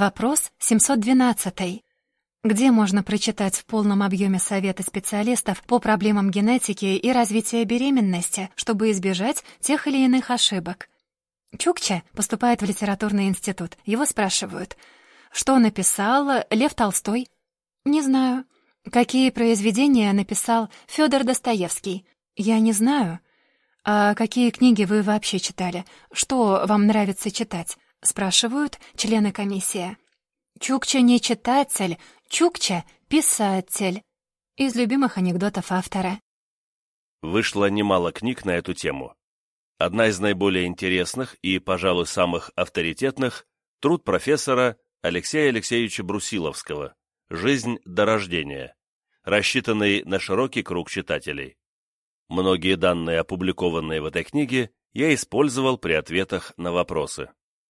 Вопрос 712. Где можно прочитать в полном объеме советы специалистов по проблемам генетики и развития беременности, чтобы избежать тех или иных ошибок? Чукча поступает в литературный институт. Его спрашивают, что написал Лев Толстой? Не знаю. Какие произведения написал Федор Достоевский? Я не знаю. А какие книги вы вообще читали? Что вам нравится читать? Спрашивают члены комиссии. Чукча не читатель, Чукча — писатель. Из любимых анекдотов автора. Вышло немало книг на эту тему. Одна из наиболее интересных и, пожалуй, самых авторитетных — труд профессора Алексея Алексеевича Брусиловского «Жизнь до рождения», рассчитанный на широкий круг читателей. Многие данные, опубликованные в этой книге, я использовал при ответах на вопросы.